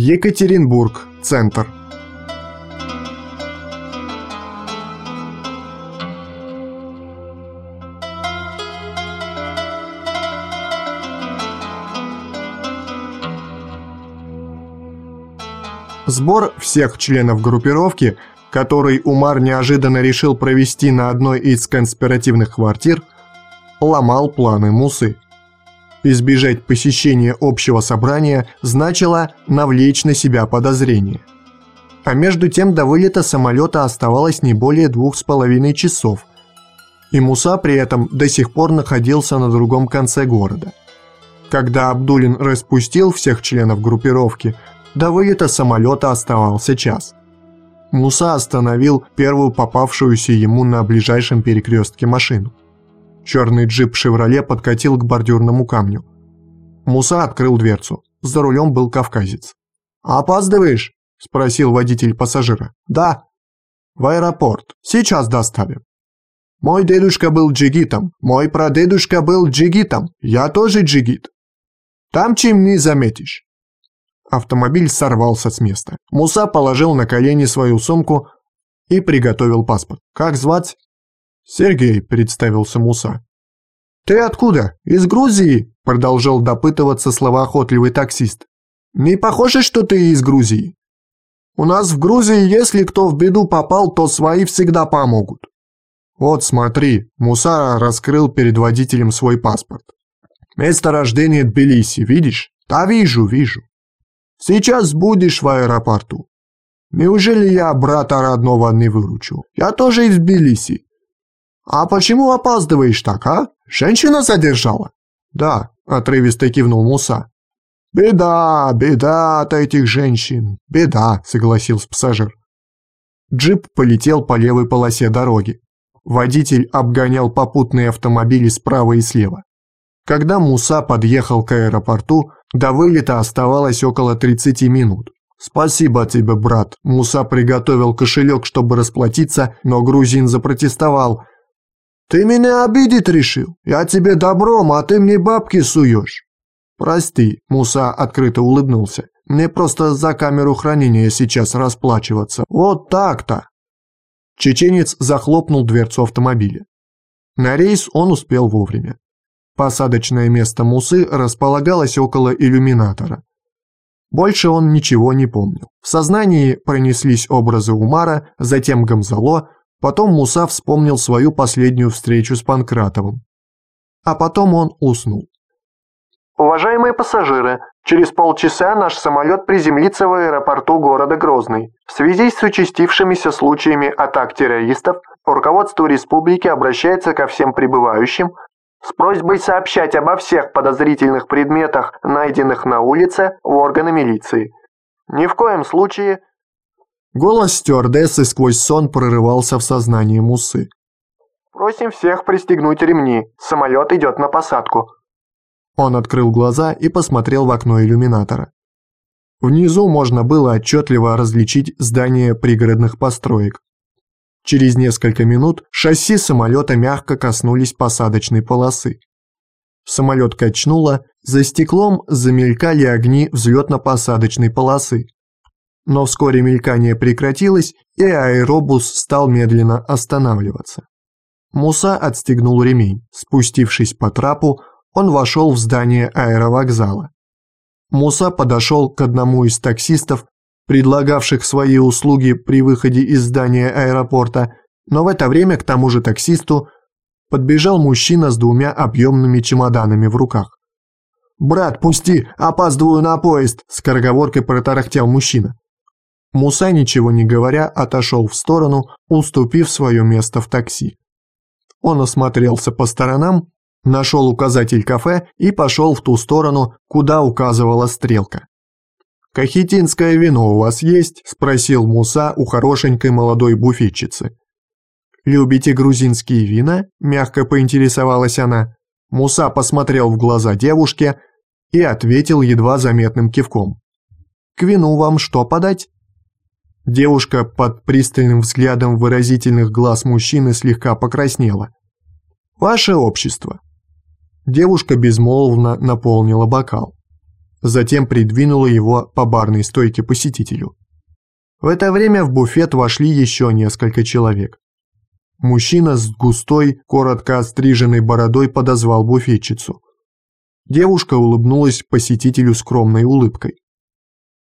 Екатеринбург, центр. Сбор всех членов группировки, который Умар неожиданно решил провести на одной из конспиративных квартир, ломал планы Мусы. Избежать посещения общего собрания значило навлечь на себя подозрения. А между тем до вылета самолета оставалось не более двух с половиной часов, и Муса при этом до сих пор находился на другом конце города. Когда Абдулин распустил всех членов группировки, до вылета самолета оставался час. Муса остановил первую попавшуюся ему на ближайшем перекрестке машину. Черный джип «Шевроле» подкатил к бордюрному камню. Муса открыл дверцу. За рулем был кавказец. «Опаздываешь?» – спросил водитель пассажира. «Да». «В аэропорт. Сейчас доставим». «Мой дедушка был джигитом. Мой прадедушка был джигитом. Я тоже джигит. Там чем не заметишь». Автомобиль сорвался с места. Муса положил на колени свою сумку и приготовил паспорт. «Как звать?» «Сергей», – представился Муса. «Ты откуда? Из Грузии?» – продолжал допытываться словоохотливый таксист. «Не похоже, что ты из Грузии?» «У нас в Грузии, если кто в беду попал, то свои всегда помогут». «Вот смотри», – Муса раскрыл перед водителем свой паспорт. «Место рождения Тбилиси, видишь?» «Да вижу, вижу». Сейчас будешь в аэропорту. Неужели я брата родного не выручу? Я тоже из Тбилиси. А почему опаздываешь так, а? Женщина задержала? Да, отрывисто кивнул Муса. Беда, беда от этих женщин. Беда, согласился пассажир. Джип полетел по левой полосе дороги. Водитель обгонял попутные автомобили справа и слева. Когда Муса подъехал к аэропорту, до вылета оставалось около 30 минут. «Спасибо тебе, брат». Муса приготовил кошелек, чтобы расплатиться, но грузин запротестовал. «Ты меня обидеть решил? Я тебе добром, а ты мне бабки суешь». «Прости», – Муса открыто улыбнулся. «Мне просто за камеру хранения сейчас расплачиваться. Вот так-то». Чеченец захлопнул дверцу автомобиля. На рейс он успел вовремя. Посадочное место Мусы располагалось около иллюминатора. Больше он ничего не помнил. В сознании пронеслись образы Умара, затем Гамзало, потом Муса вспомнил свою последнюю встречу с Панкратовым. А потом он уснул. Уважаемые пассажиры, через полчаса наш самолет приземлится в аэропорту города Грозный. В связи с участившимися случаями атак террористов, руководство республики обращается ко всем прибывающим с просьбой сообщать обо всех подозрительных предметах, найденных на улице, в органы милиции. Ни в коем случае... Голос стюардессы сквозь сон прорывался в сознание Мусы. «Просим всех пристегнуть ремни. Самолет идет на посадку». Он открыл глаза и посмотрел в окно иллюминатора. Внизу можно было отчетливо различить здания пригородных построек. Через несколько минут шасси самолета мягко коснулись посадочной полосы. Самолет качнуло, за стеклом замелькали огни взлетно-посадочной полосы. Но вскоре мелькание прекратилось, и аэробус стал медленно останавливаться. Муса отстегнул ремень. Спустившись по трапу, он вошел в здание аэровокзала. Муса подошел к одному из таксистов предлагавших свои услуги при выходе из здания аэропорта, но в это время к тому же таксисту подбежал мужчина с двумя объемными чемоданами в руках. «Брат, пусти, опаздываю на поезд!» – скороговоркой протарахтел мужчина. Муса, ничего не говоря, отошел в сторону, уступив свое место в такси. Он осмотрелся по сторонам, нашел указатель кафе и пошел в ту сторону, куда указывала стрелка. «Кахетинское вино у вас есть?» – спросил Муса у хорошенькой молодой буфетчицы. «Любите грузинские вина?» – мягко поинтересовалась она. Муса посмотрел в глаза девушке и ответил едва заметным кивком. «К вину вам что подать?» Девушка под пристальным взглядом выразительных глаз мужчины слегка покраснела. «Ваше общество». Девушка безмолвно наполнила бокал. затем придвинула его по барной стойке посетителю. В это время в буфет вошли еще несколько человек. Мужчина с густой, коротко остриженной бородой подозвал буфетчицу. Девушка улыбнулась посетителю скромной улыбкой.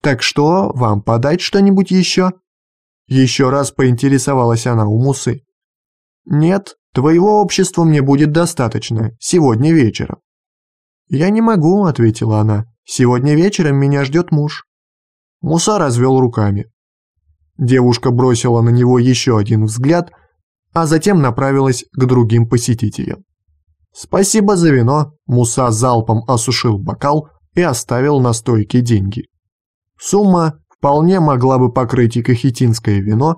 «Так что, вам подать что-нибудь еще?» Еще раз поинтересовалась она у Мусы. «Нет, твоего общества мне будет достаточно, сегодня вечером». «Я не могу», — ответила она. «Сегодня вечером меня ждет муж». Муса развел руками. Девушка бросила на него еще один взгляд, а затем направилась к другим посетителям. «Спасибо за вино», — Муса залпом осушил бокал и оставил на стойке деньги. Сумма вполне могла бы покрыть и кахетинское вино,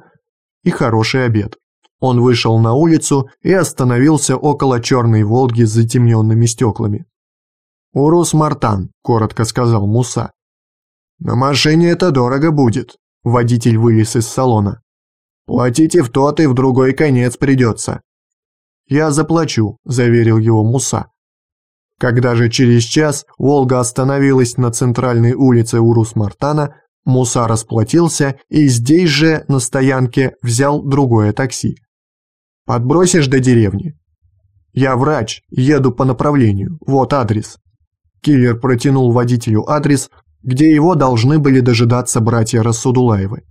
и хороший обед. Он вышел на улицу и остановился около черной «Волги» с затемненными стеклами. «Урус Мартан», – коротко сказал Муса. «На машине это дорого будет», – водитель вылез из салона. «Платите в тот и в другой конец придется». «Я заплачу», – заверил его Муса. Когда же через час «Волга» остановилась на центральной улице Урус-Мартана, Муса расплатился и здесь же, на стоянке, взял другое такси. «Подбросишь до деревни?» «Я врач, еду по направлению, вот адрес». Киллер протянул водителю адрес, где его должны были дожидаться братья Рассудулаевы.